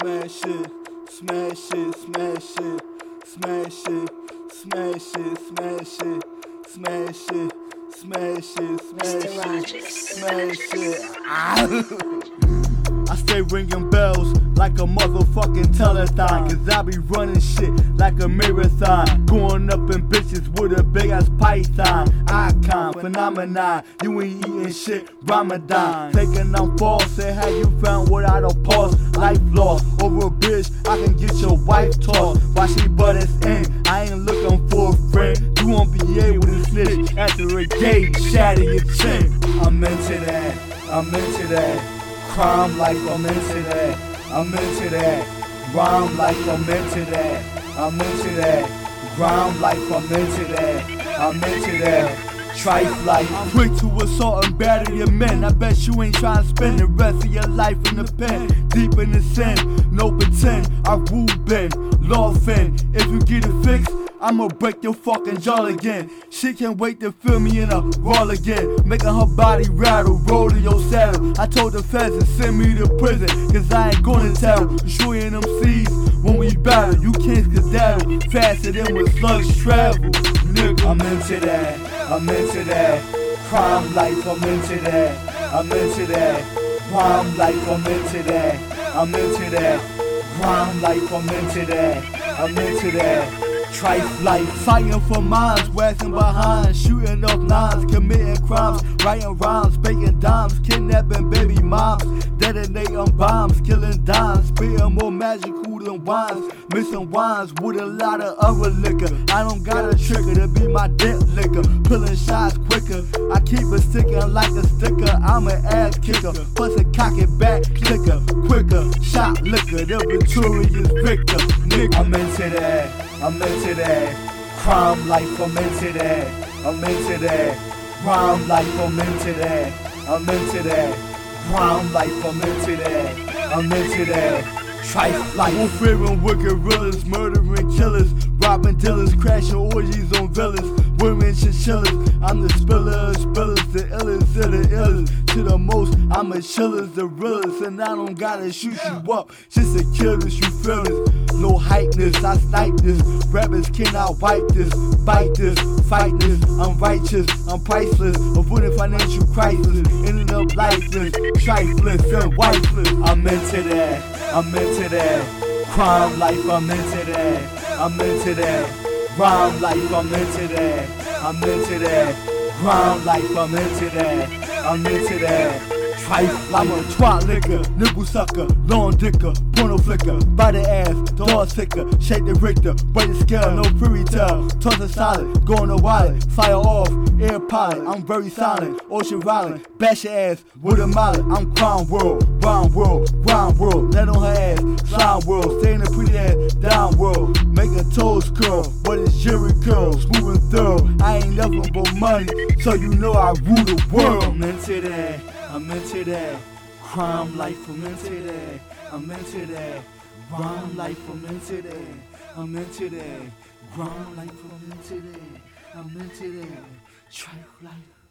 smash it, smash it, smash it, smash it, smash it, smash it, smash it, smash it, smash it, smash it. I stay ringing bells like a motherfucking telethon. Cause I be running shit like a marathon. Going up in bitches with a big ass python. Icon, phenomenon. You ain't eating shit, Ramadan. Thinking I'm false, say how you found without a pause. Life lost tossed. Why she butt us in? I ain't looking for a friend. You won't be able to snitch after a day, shatter your chin. I'm into that, I'm into that. Crime like I'm into that. I'm into that. Rhyme like I'm into that. I'm into that. Grind like I'm into that. I'm into that. Trife like I'm quick to assault and batter your men. I bet you ain't trying to spend the rest of your life in the pen. Deep in the sin, no pretend. I rule Ben, law fin. If you get it fixed. I'ma break your fucking jaw again. She can't wait to feel me in a roll again. Making her body rattle, roll to your saddle. I told the feds to send me to prison, cause I ain't gonna tell. Destroying them seeds when we battle. You can't skedaddle faster than when slugs travel. Nigga, I'm into that. I'm into that. Crime life, I'm into that. I'm into that. Crime life, I'm into that. I'm into that. Crime life, I'm into that. I'm into that. Trife life, fighting for minds, waxing behind, shooting off nines, committing crimes, writing rhymes, baking dimes, kidnapping baby moms, detonating bombs, killing dimes, spitting more magical than wines, mixing wines with a lot of other liquor. I don't got a trigger to be my dead liquor, pulling shots quicker. I keep it sticking like a sticker. I'm an ass kicker, plus a cock it back, clicker, quicker, shot liquor, the victorious victor. Nigga, I'm into that. I'm into that. Crime life, I'm into that. I'm into that. Crime life, I'm into that. I'm into that. Crime life, I'm into that. I'm into that. Trife life. I'm fearing wicked realers, murdering killers, robbing dealers, crashing orgies on villas, women chinchillas. I'm the spiller, spillers, the illest of the illest. To the most, I'm a chillers, the realest, and I don't gotta shoot you up just to kill this, you feel this. No hypeness, I snipe this. Rappers cannot wipe this, bite this, fight this. I'm righteous, I'm priceless, avoiding financial crisis, ending up lifeless, trifeless, and wifeless. I'm into that, I'm into that. Crime life, I'm into that, I'm into that. Rhyme life, I'm into that, I'm into that. Grind life, I'm into that, I'm into that. Trife, I'm a twat liquor, nipple sucker, long dicker, porno flicker, body ass, dog sicker, shake the Richter, break the scale, no fairy tale, toss a solid, go on a wallet, fire off, air pilot, I'm very silent, ocean violent, bash your ass with a mallet, I'm crime world, round world, grind world, let on her ass, slime world, toes curl, what is Jheri curl, smooth and thorough, I ain't nothing but money, so you know I rule the world, I'm into that. I'm into that. Crime life, I'm into that. I'm into that. Rhyme life, I'm into that. I'm into that. Grind life, I'm into that. I'm into that. Try life.